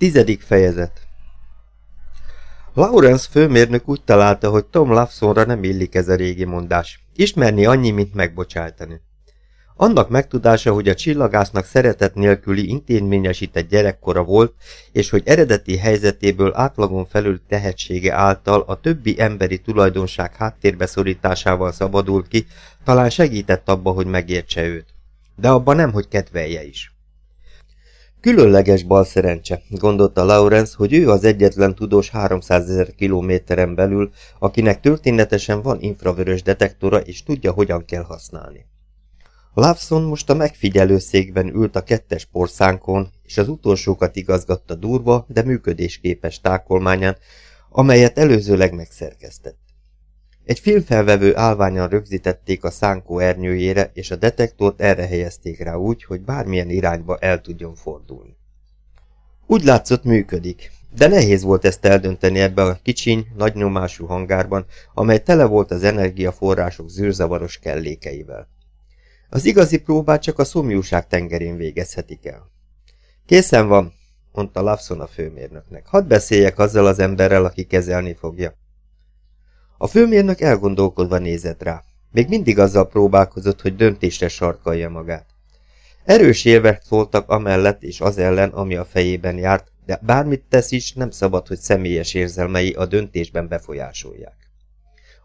Tizedik fejezet Lawrence főmérnök úgy találta, hogy Tom Lawsonra nem illik ez a régi mondás. Ismerni annyi, mint megbocsájtani. Annak megtudása, hogy a csillagásznak szeretet nélküli intézményesített gyerekkora volt, és hogy eredeti helyzetéből átlagon felül tehetsége által a többi emberi tulajdonság háttérbe szorításával szabadult ki, talán segített abba, hogy megértse őt. De abban nem, hogy kedvelje is. Különleges bal szerencse, gondolta Lawrence, hogy ő az egyetlen tudós 300 ezer kilométeren belül, akinek történetesen van infravörös detektora és tudja, hogyan kell használni. Lawson most a megfigyelőszékben ült a kettes porszánkon, és az utolsókat igazgatta durva, de működésképes tákolmányán, amelyet előzőleg megszerkesztett. Egy filmfelvevő állványan rögzítették a szánkó ernyőjére, és a detektort erre helyezték rá úgy, hogy bármilyen irányba el tudjon fordulni. Úgy látszott működik, de nehéz volt ezt eldönteni ebbe a kicsiny, nagy nyomású hangárban, amely tele volt az energiaforrások zűrzavaros kellékeivel. Az igazi próbát csak a szomjúság tengerén végezhetik el. Készen van, mondta Lawson a főmérnöknek. Hadd beszéljek azzal az emberrel, aki kezelni fogja. A főmérnök elgondolkodva nézett rá. Még mindig azzal próbálkozott, hogy döntésre sarkalja magát. Erős érvek szóltak amellett és az ellen, ami a fejében járt, de bármit tesz is, nem szabad, hogy személyes érzelmei a döntésben befolyásolják.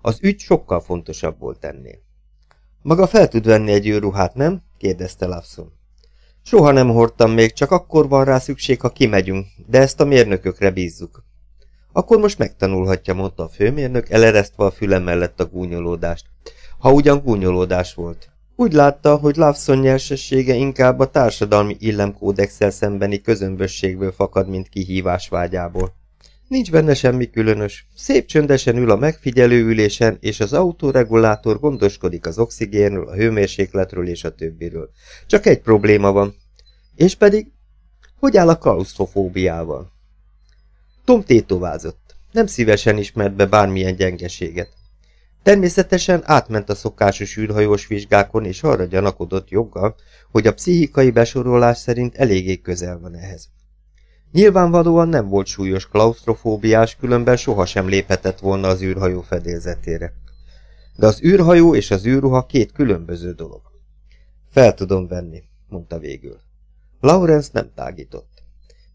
Az ügy sokkal fontosabb volt ennél. Maga fel tud venni egy őruhát, nem? kérdezte Lawson. Soha nem hordtam még, csak akkor van rá szükség, ha kimegyünk, de ezt a mérnökökre bízzuk. Akkor most megtanulhatja, mondta a főmérnök, eleresztve a füle mellett a gúnyolódást. Ha ugyan gúnyolódás volt. Úgy látta, hogy Lawson nyersessége inkább a társadalmi illemkódexel szembeni közömbösségből fakad, mint kihívás vágyából. Nincs benne semmi különös. Szép csöndesen ül a megfigyelő ülésen, és az autoregulátor gondoskodik az oxigénről, a hőmérsékletről és a többiről. Csak egy probléma van. És pedig, hogy áll a klaustrofóbiával? Tom tétovázott. Nem szívesen ismert be bármilyen gyengeséget. Természetesen átment a szokásos űrhajós vizsgákon, és arra gyanakodott joggal, hogy a pszichikai besorolás szerint eléggé közel van ehhez. Nyilvánvalóan nem volt súlyos klaustrofóbiás, különben sohasem léphetett volna az űrhajó fedélzetére. De az űrhajó és az űrruha két különböző dolog. Fel tudom venni, mondta végül. Lawrence nem tágított.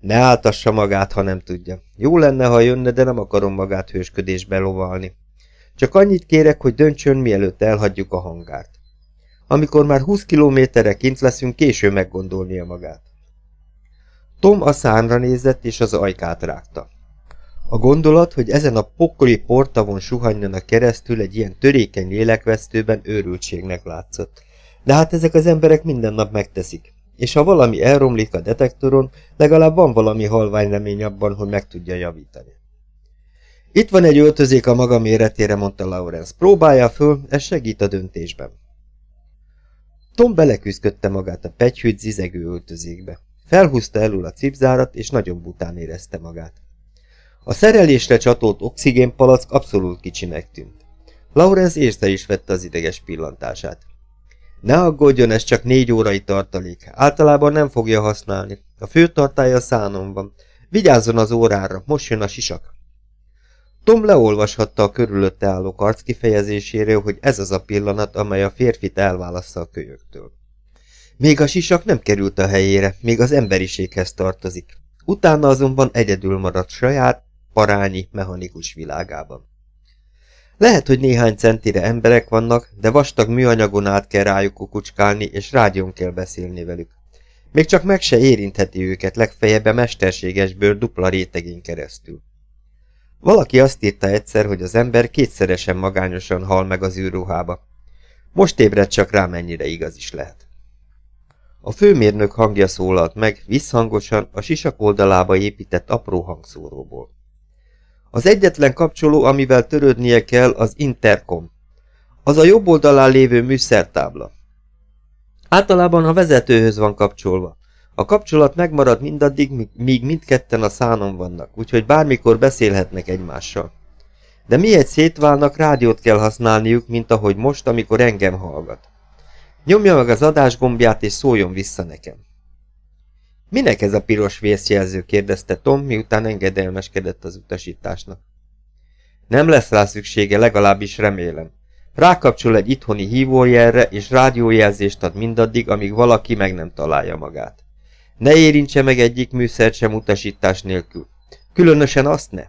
Ne áltassa magát, ha nem tudja. Jó lenne, ha jönne, de nem akarom magát hősködésbe lovalni. Csak annyit kérek, hogy döntsön, mielőtt elhagyjuk a hangárt. Amikor már 20 kilométerre kint leszünk, késő meggondolnia magát. Tom a szánra nézett, és az ajkát rágta. A gondolat, hogy ezen a pokoli portavon suhanjanak keresztül egy ilyen törékeny lélekvesztőben őrültségnek látszott. De hát ezek az emberek minden nap megteszik és ha valami elromlik a detektoron, legalább van valami halvány remény abban, hogy meg tudja javítani. Itt van egy öltözék a maga méretére, mondta Lawrence. Próbálja föl, ez segít a döntésben. Tom beleküzdködte magát a pegyhűt zizegő öltözékbe. Felhúzta elől a cipzárat, és nagyon bután érezte magát. A szerelésre csatolt oxigénpalack abszolút kicsinek tűnt. Lawrence észre is vette az ideges pillantását. Ne aggódjon, ez csak négy órai tartalék. Általában nem fogja használni. A főtartája a szánon van. Vigyázzon az órára, most jön a sisak. Tom leolvashatta a körülötte álló arc kifejezéséről, hogy ez az a pillanat, amely a férfit elválassza a kölyöktől. Még a sisak nem került a helyére, még az emberiséghez tartozik. Utána azonban egyedül maradt saját, parányi, mechanikus világában. Lehet, hogy néhány centire emberek vannak, de vastag műanyagon át kell rájuk kukucskálni, és rádión kell beszélni velük. Még csak meg se érintheti őket, legfeljebb a mesterséges bőr dupla rétegén keresztül. Valaki azt írta egyszer, hogy az ember kétszeresen magányosan hal meg az űrruhába. Most ébred csak rá, mennyire igaz is lehet. A főmérnök hangja szólalt meg, visszhangosan, a sisak oldalába épített apró hangszóróból. Az egyetlen kapcsoló, amivel törődnie kell, az interkom. Az a jobb oldalán lévő műszertábla. Általában a vezetőhöz van kapcsolva. A kapcsolat megmarad mindaddig, míg mindketten a szánon vannak, úgyhogy bármikor beszélhetnek egymással. De miért szétválnak, rádiót kell használniuk, mint ahogy most, amikor engem hallgat. Nyomja meg az adás gombját, és szóljon vissza nekem. Minek ez a piros vészjelző? kérdezte Tom, miután engedelmeskedett az utasításnak. Nem lesz rá szüksége, legalábbis remélem. Rákapcsol egy itthoni hívójelre, és rádiójelzést ad mindaddig, amíg valaki meg nem találja magát. Ne érintse meg egyik műszert sem utasítás nélkül. Különösen azt ne.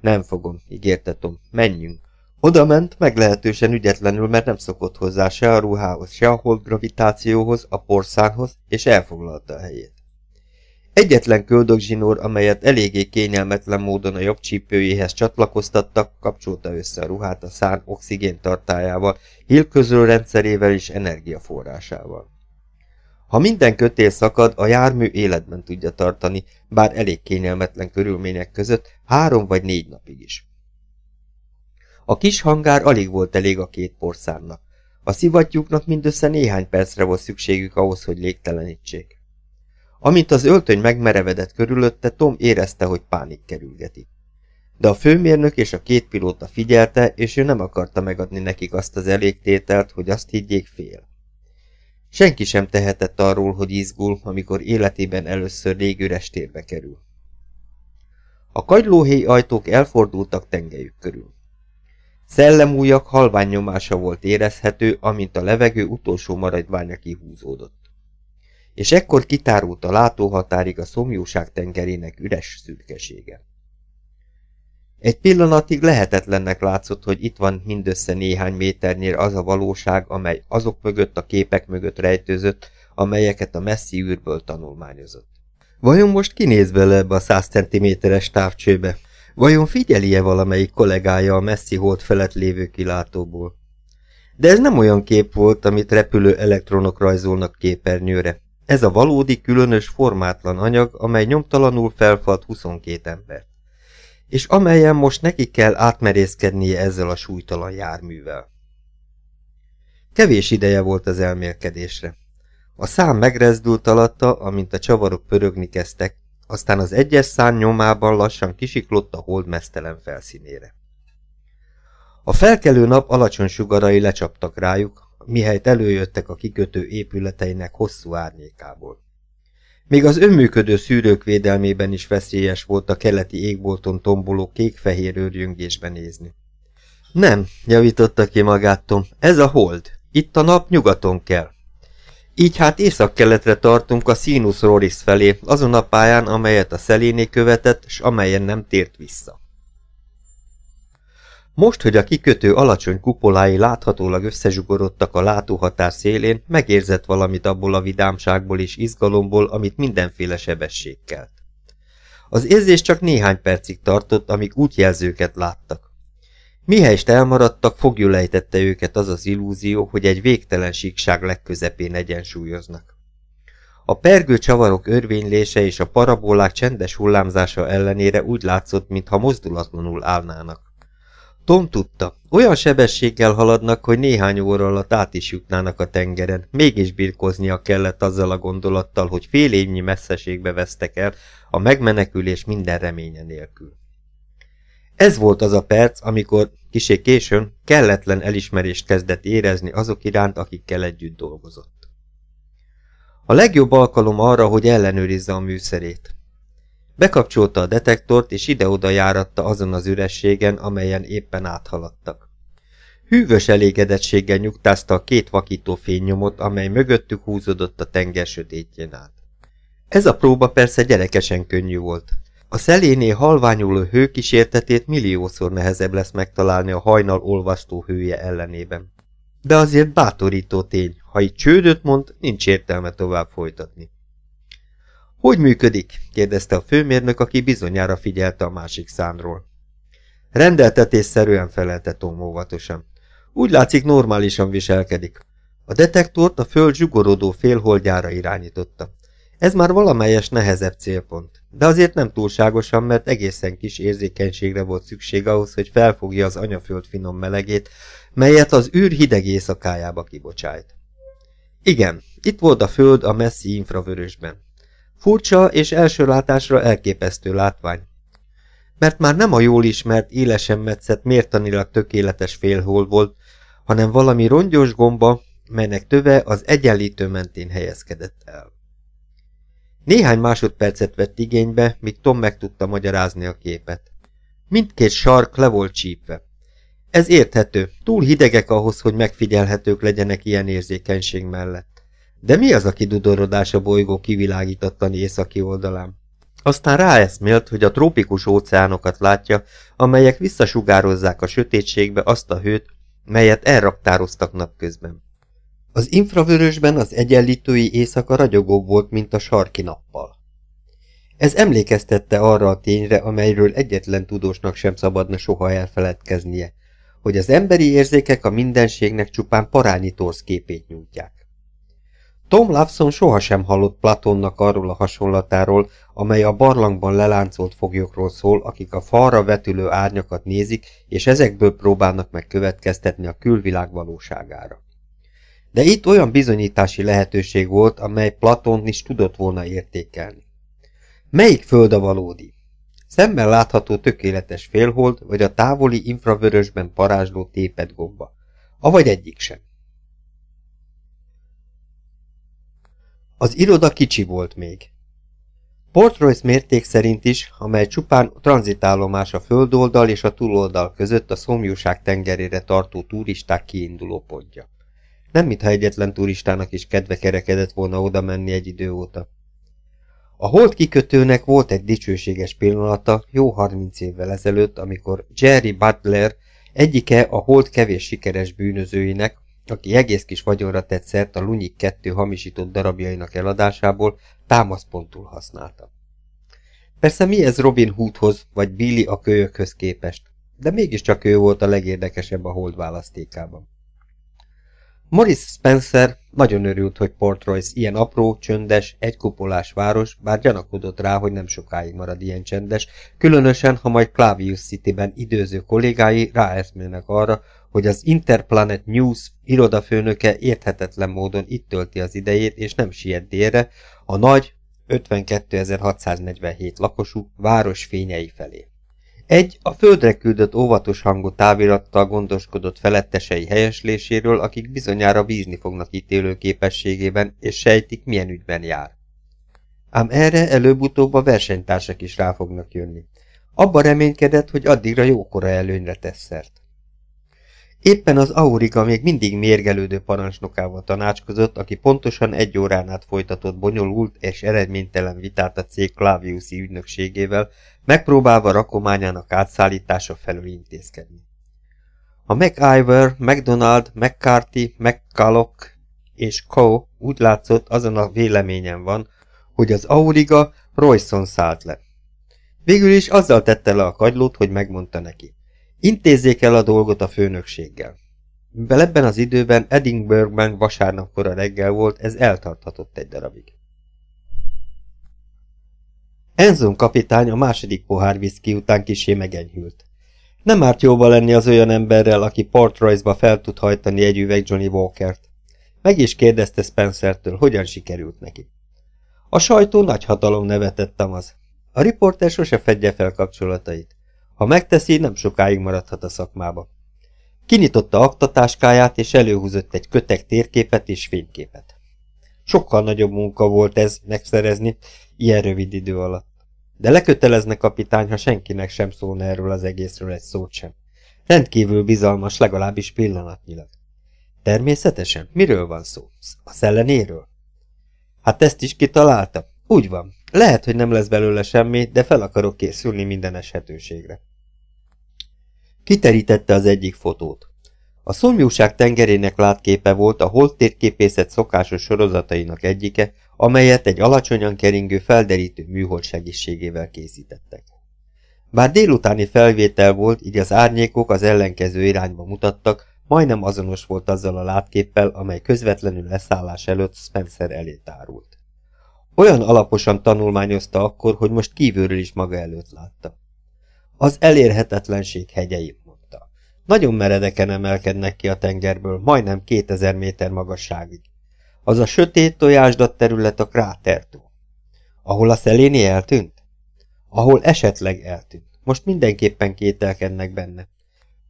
Nem fogom, ígérte Tom. Menjünk. Oda ment, meglehetősen ügyetlenül, mert nem szokott hozzá se a ruhához, se a hold gravitációhoz, a porszánhoz, és elfoglalta a helyét. Egyetlen köldögzsinór, amelyet eléggé kényelmetlen módon a jobb csípőjéhez csatlakoztattak, kapcsolta össze a ruhát a szán oxigén tartájával, hílköző rendszerével és energiaforrásával. Ha minden kötél szakad, a jármű életben tudja tartani, bár elég kényelmetlen körülmények között, három vagy négy napig is. A kis hangár alig volt elég a két porszánnak. A szivattyúknak mindössze néhány percre volt szükségük ahhoz, hogy légtelenítsék. Amint az öltöny megmerevedett körülötte, Tom érezte, hogy pánik kerülgeti. De a főmérnök és a két pilóta figyelte, és ő nem akarta megadni nekik azt az elégtételt, hogy azt higgyék fél. Senki sem tehetett arról, hogy izgul, amikor életében először légüres térbe kerül. A kagylóhéj ajtók elfordultak tengelyük körül. Szellemújak halvány nyomása volt érezhető, amint a levegő utolsó maradványa kihúzódott. És ekkor kitárult a látóhatárig a szomjúság tengerének üres szürkesége. Egy pillanatig lehetetlennek látszott, hogy itt van mindössze néhány méternyire az a valóság, amely azok mögött a képek mögött rejtőzött, amelyeket a messzi űrből tanulmányozott. Vajon most kinéz bele ebbe a száz centiméteres távcsőbe? Vajon figyeli-e valamelyik kollégája a messzi hold felett lévő kilátóból? De ez nem olyan kép volt, amit repülő elektronok rajzolnak képernyőre. Ez a valódi, különös, formátlan anyag, amely nyomtalanul felfalt 22 embert. És amelyen most neki kell átmerészkednie ezzel a súlytalan járművel. Kevés ideje volt az elmélkedésre. A szám megrezdült alatta, amint a csavarok pörögni kezdtek, aztán az egyes szán nyomában lassan kisiklott a hold mesztelen felszínére. A felkelő nap alacsony sugarai lecsaptak rájuk, mihelyt előjöttek a kikötő épületeinek hosszú árnyékából. Még az önműködő szűrők védelmében is veszélyes volt a keleti égbolton tomboló kék-fehér őrjöngésben nézni. Nem, javította ki magát Tom, ez a hold. Itt a nap nyugaton kell. Így hát észak-keletre tartunk a Sinus Roris felé, azon a pályán, amelyet a Szeléné követett, s amelyen nem tért vissza. Most, hogy a kikötő alacsony kupolái láthatólag összezsugorodtak a látóhatár szélén, megérzett valamit abból a vidámságból és izgalomból, amit mindenféle sebesség kelt. Az érzés csak néhány percig tartott, amíg útjelzőket láttak. Mihelyst elmaradtak, fogjulejtette őket az az illúzió, hogy egy végtelen síkság legközepén egyensúlyoznak. A pergő csavarok örvénylése és a parabolák csendes hullámzása ellenére úgy látszott, mintha mozdulatlanul állnának. Tom tudta, olyan sebességgel haladnak, hogy néhány óra alatt át is jutnának a tengeren, mégis birkoznia kellett azzal a gondolattal, hogy fél évnyi messzeségbe vesztek el a megmenekülés minden reménye nélkül. Ez volt az a perc, amikor, kisé későn, kelletlen elismerést kezdett érezni azok iránt, akikkel együtt dolgozott. A legjobb alkalom arra, hogy ellenőrizze a műszerét. Bekapcsolta a detektort, és ide-oda járatta azon az ürességen, amelyen éppen áthaladtak. Hűvös elégedettséggel nyugtázta a két vakító fénynyomot, amely mögöttük húzódott a tenger sötétjén át. Ez a próba persze gyerekesen könnyű volt. A szeléné halványuló hő kísértetét milliószor nehezebb lesz megtalálni a hajnal olvasztó hője ellenében. De azért bátorító tény, ha itt csődöt mond, nincs értelme tovább folytatni. Hogy működik? kérdezte a főmérnök, aki bizonyára figyelte a másik szánról. Rendeltetésszerűen felelte Tom óvatosan. Úgy látszik normálisan viselkedik. A detektort a föld zsugorodó félholdjára irányította. Ez már valamelyes nehezebb célpont, de azért nem túlságosan, mert egészen kis érzékenységre volt szükség ahhoz, hogy felfogja az anyaföld finom melegét, melyet az űr hideg éjszakájába kibocsájt. Igen, itt volt a föld a messzi infravörösben. Furcsa és első látásra elképesztő látvány. Mert már nem a jól ismert, élesen metszett, mértanilag tökéletes félhol volt, hanem valami rongyos gomba, melynek töve az egyenlítő mentén helyezkedett el. Néhány másodpercet vett igénybe, míg Tom meg tudta magyarázni a képet. Mindkét sark le volt csípve. Ez érthető, túl hidegek ahhoz, hogy megfigyelhetők legyenek ilyen érzékenység mellett. De mi az, aki dudorodás a bolygó kivilágítatlan északi oldalán? Aztán ráeszmélt, hogy a trópikus óceánokat látja, amelyek visszasugározzák a sötétségbe azt a hőt, melyet elraktároztak napközben. Az infravörösben az egyenlítői éjszaka ragyogóbb volt, mint a sarki nappal. Ez emlékeztette arra a tényre, amelyről egyetlen tudósnak sem szabadna soha elfeledkeznie, hogy az emberi érzékek a mindenségnek csupán parányi torsz képét nyújtják. Tom Lawson sohasem hallott Platonnak arról a hasonlatáról, amely a barlangban leláncolt foglyokról szól, akik a falra vetülő árnyakat nézik, és ezekből próbálnak meg következtetni a külvilág valóságára. De itt olyan bizonyítási lehetőség volt, amely Platon is tudott volna értékelni. Melyik föld a valódi? Szemben látható tökéletes félhold, vagy a távoli infravörösben parázsló tépet gomba. Avagy egyik sem. Az iroda kicsi volt még. Port Royce mérték szerint is, amely csupán tranzitállomás a földoldal és a túloldal között a szomjúság tengerére tartó turisták kiinduló pontja. Nem mintha egyetlen turistának is kedve kerekedett volna oda menni egy idő óta. A hold kikötőnek volt egy dicsőséges pillanata jó harminc évvel ezelőtt, amikor Jerry Butler egyike a hold kevés sikeres bűnözőinek, aki egész kis vagyonra tett szert a Lunyik kettő hamisított darabjainak eladásából, támaszpontul használta. Persze mi ez Robin Hoodhoz vagy Billy a kölyökhöz képest, de mégiscsak ő volt a legérdekesebb a hold választékában. Morris Spencer nagyon örült, hogy Port Royce ilyen apró, csöndes, egykupolás város, bár gyanakodott rá, hogy nem sokáig marad ilyen csendes, különösen, ha majd Clavius City-ben időző kollégái ráeszmélnek arra, hogy az Interplanet News irodafőnöke érthetetlen módon itt tölti az idejét, és nem siet délre, a nagy, 52.647 lakosú város fényei felé. Egy a földre küldött óvatos hangú távirattal gondoskodott felettesei helyesléséről, akik bizonyára bízni fognak ítélő képességében, és sejtik, milyen ügyben jár. Ám erre előbb-utóbb a versenytársak is rá fognak jönni. Abba reménykedett, hogy addigra jókora előnyre tesz szert. Éppen az Auriga még mindig mérgelődő parancsnokával tanácskozott, aki pontosan egy órán át folytatott bonyolult és eredménytelen vitát a cég Claviuszi ügynökségével, megpróbálva rakományának átszállítása felül intézkedni. A MacIver, McDonald, McCarthy, McCulloch és Co. úgy látszott azon a véleményen van, hogy az Auriga Royson szállt le. Végül is azzal tette le a kagylót, hogy megmondta neki. Intézzék el a dolgot a főnökséggel. Mivel ebben az időben Edinburghben vasárnapkora reggel volt, ez eltarthatott egy darabig. Enzon kapitány a második pohár viszki után kisé megenyhült. Nem árt jóba lenni az olyan emberrel, aki Port Royce-ba fel tud hajtani egy üveg Johnny Walkert. Meg is kérdezte Spencertől, hogyan sikerült neki. A sajtó nagy hatalom nevetett az. A riporter sose fedje fel kapcsolatait. Ha megteszi, nem sokáig maradhat a szakmába. Kinyitotta aktatáskáját, és előhúzott egy kötek térképet és fényképet. Sokkal nagyobb munka volt ez megszerezni ilyen rövid idő alatt. De lekötelezne kapitány, ha senkinek sem szólna erről az egészről egy szót sem. Rendkívül bizalmas, legalábbis pillanatnyilag. Természetesen, miről van szó? A szellenéről? Hát ezt is kitalálta. Úgy van. Lehet, hogy nem lesz belőle semmi, de fel akarok készülni minden eshetőségre. Kiterítette az egyik fotót. A szomjúság tengerének látképe volt a holt térképészet szokásos sorozatainak egyike, amelyet egy alacsonyan keringő felderítő műhold segítségével készítettek. Bár délutáni felvétel volt, így az árnyékok az ellenkező irányba mutattak, majdnem azonos volt azzal a látképpel, amely közvetlenül leszállás előtt Spencer elé tárult. Olyan alaposan tanulmányozta akkor, hogy most kívülről is maga előtt látta. Az elérhetetlenség hegyei. Nagyon meredeken emelkednek ki a tengerből, majdnem 2000 méter magasságig. Az a sötét tojásdat terület a krátertó. Ahol a szeléni eltűnt? Ahol esetleg eltűnt. Most mindenképpen kételkednek benne.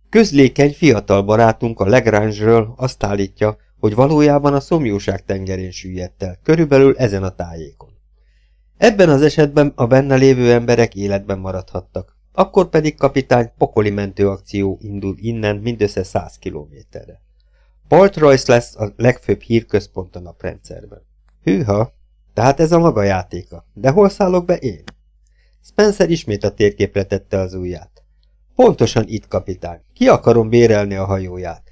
Közlékeny fiatal barátunk a Lagrange-ről azt állítja, hogy valójában a szomjúság tengerén süllyedt el, körülbelül ezen a tájékon. Ebben az esetben a benne lévő emberek életben maradhattak. Akkor pedig kapitány pokoli mentőakció indul innen mindössze száz kilométerre. Port Royce lesz a legfőbb hírközpont a naprendszerben. Hűha, tehát ez a maga játéka. De hol szállok be én? Spencer ismét a térképre tette az ujját. Pontosan itt, kapitány. Ki akarom bérelni a hajóját?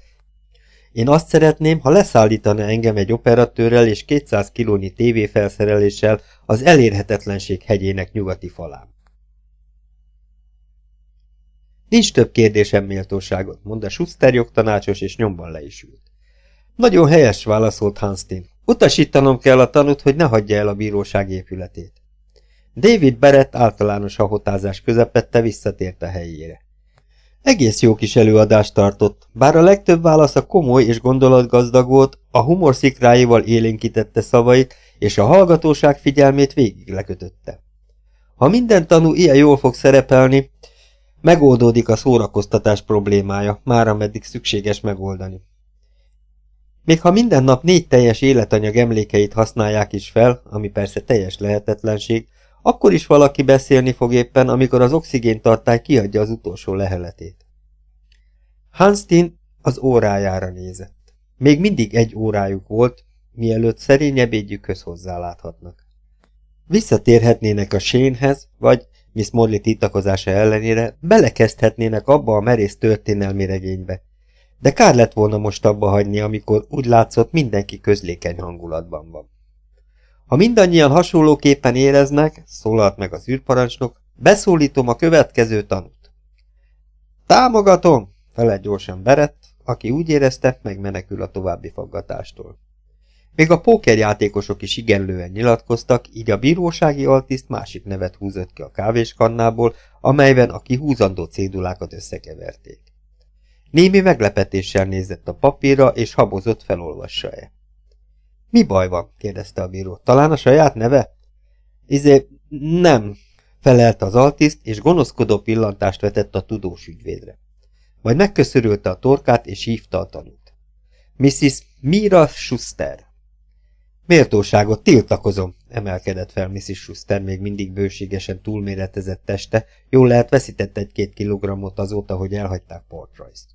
Én azt szeretném, ha leszállítana engem egy operatőrrel és 200 kilónyi tévéfelszereléssel az elérhetetlenség hegyének nyugati falán. Nincs több kérdésem méltóságot, mondta Schuster jogtanácsos, és nyomban le is ült. Nagyon helyes válaszolt Hanstin. Utasítanom kell a tanút, hogy ne hagyja el a bíróság épületét. David Berett általános hahotázás közepette visszatért a helyére. Egész jó kis előadást tartott, bár a legtöbb válasza komoly és gondolatgazdag volt, a humor szikráival élénkítette szavait, és a hallgatóság figyelmét végig lekötötte. Ha minden tanú ilyen jól fog szerepelni, megoldódik a szórakoztatás problémája, már ameddig szükséges megoldani. Még ha minden nap négy teljes életanyag emlékeit használják is fel, ami persze teljes lehetetlenség, akkor is valaki beszélni fog éppen, amikor az oxigéntartály kiadja az utolsó leheletét. Hanstin az órájára nézett. Még mindig egy órájuk volt, mielőtt szerény ebédjükhöz hozzáláthatnak. Visszatérhetnének a sénhez, vagy Miss Morley titakozása ellenére belekezdhetnének abba a merész történelmi regénybe. De kár lett volna most abba hagyni, amikor úgy látszott mindenki közlékeny hangulatban van. Ha mindannyian hasonlóképpen éreznek, szólalt meg az űrparancsnok, beszólítom a következő tanút. Támogatom, felett gyorsan Berett, aki úgy érezte, megmenekül a további faggatástól. Még a pókerjátékosok is igenlően nyilatkoztak, így a bírósági altiszt másik nevet húzott ki a kávéskannából, amelyben a kihúzandó cédulákat összekeverték. Némi meglepetéssel nézett a papírra, és habozott felolvassa-e. Mi baj van? kérdezte a bíró. Talán a saját neve? Izé, nem, felelt az altiszt, és gonoszkodó pillantást vetett a tudós ügyvédre. Majd megköszörülte a torkát, és hívta a tanút. Mrs. Mira Schuster. Méltóságot tiltakozom, emelkedett fel Mrs. Schuster még mindig bőségesen túlméretezett teste, jól lehet veszített egy-két kilogrammot azóta, hogy elhagyták Port Royce-t.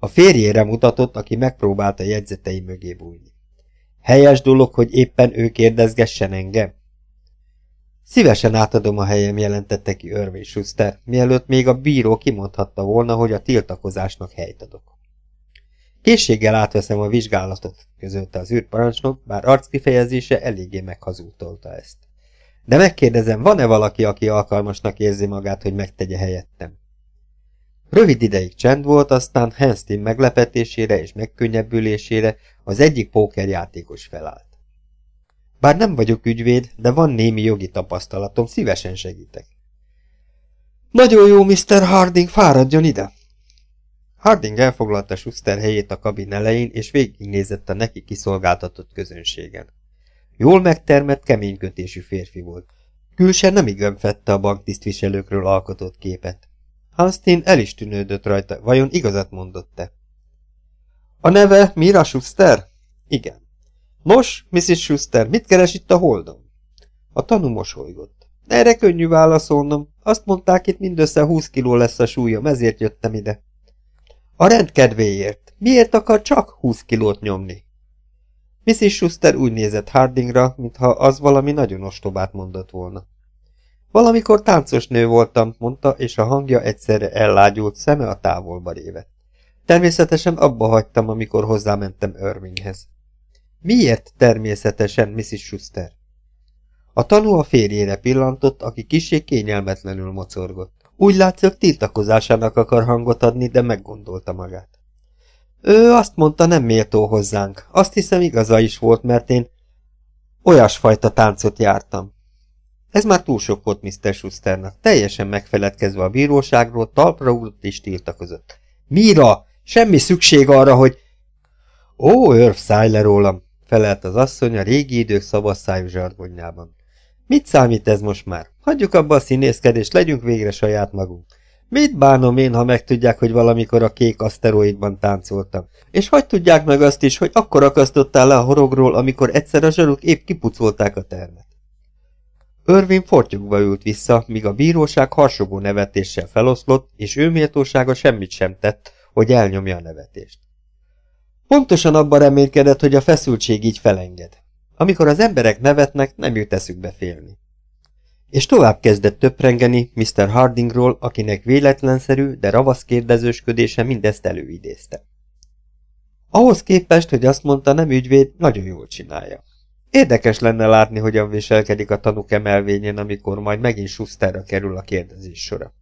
A férjére mutatott, aki megpróbálta jegyzetei mögé bújni. Helyes dolog, hogy éppen ő kérdezgessen engem? Szívesen átadom a helyem, jelentette ki Irving Schuster, mielőtt még a bíró kimondhatta volna, hogy a tiltakozásnak helyt adok. Készséggel átveszem a vizsgálatot, közölte az űrparancsnok, bár arckifejezése eléggé meghazútolta ezt. De megkérdezem, van-e valaki, aki alkalmasnak érzi magát, hogy megtegye helyettem? Rövid ideig csend volt, aztán Henstin meglepetésére és megkönnyebbülésére az egyik pókerjátékos felállt. Bár nem vagyok ügyvéd, de van némi jogi tapasztalatom, szívesen segítek. Nagyon jó, Mr. Harding, fáradjon ide! Harding elfoglalta Schuster helyét a kabin elején, és végignézett a neki kiszolgáltatott közönségen. Jól megtermett, keménykötésű férfi volt. Külse nem igen fette a banktisztviselőkről alkotott képet. Hanstin el is tűnődött rajta, vajon igazat mondott-e? A neve Mira Schuster? Igen. Nos, Mrs. Schuster, mit keres itt a holdon? A tanú mosolygott. Erre könnyű válaszolnom. Azt mondták, itt mindössze 20 kiló lesz a súlyom, ezért jöttem ide. A rendkedvéért. Miért akar csak 20 kilót nyomni? Mrs. Schuster úgy nézett Hardingra, mintha az valami nagyon ostobát mondott volna. Valamikor táncos nő voltam, mondta, és a hangja egyszerre ellágyult, szeme a távolba révett. Természetesen abba hagytam, amikor hozzámentem Irvinghez. Miért természetesen, Mrs. Schuster? A tanú a férjére pillantott, aki kisé kényelmetlenül mocorgott. Úgy látszik, tiltakozásának akar hangot adni, de meggondolta magát. Ő azt mondta, nem méltó hozzánk. Azt hiszem igaza is volt, mert én olyasfajta táncot jártam. Ez már túl sok volt Mr. Schusternak. Teljesen megfeledkezve a bíróságról, talpra ugrott és tiltakozott. Mira! Semmi szükség arra, hogy... Ó, Örf, szállj le rólam! felelt az asszony a régi idők szabasszájú zsargonjában. Mit számít ez most már? Hagyjuk abba a színészkedést, legyünk végre saját magunk. Mit bánom én, ha megtudják, hogy valamikor a kék aszteroidban táncoltam? És hogy tudják meg azt is, hogy akkor akasztottál le a horogról, amikor egyszer a zsaruk épp kipucolták a termet? Örvin fortyogva ült vissza, míg a bíróság harsogó nevetéssel feloszlott, és ő méltósága semmit sem tett, hogy elnyomja a nevetést. Pontosan abban reménykedett, hogy a feszültség így felenged. Amikor az emberek nevetnek, nem jut eszükbe félni. És tovább kezdett töprengeni Mr. Hardingról, akinek véletlenszerű, de ravasz kérdezősködése mindezt előidézte. Ahhoz képest, hogy azt mondta, nem ügyvéd, nagyon jól csinálja. Érdekes lenne látni, hogyan viselkedik a tanúk emelvényén, amikor majd megint Schusterra kerül a kérdezés sora.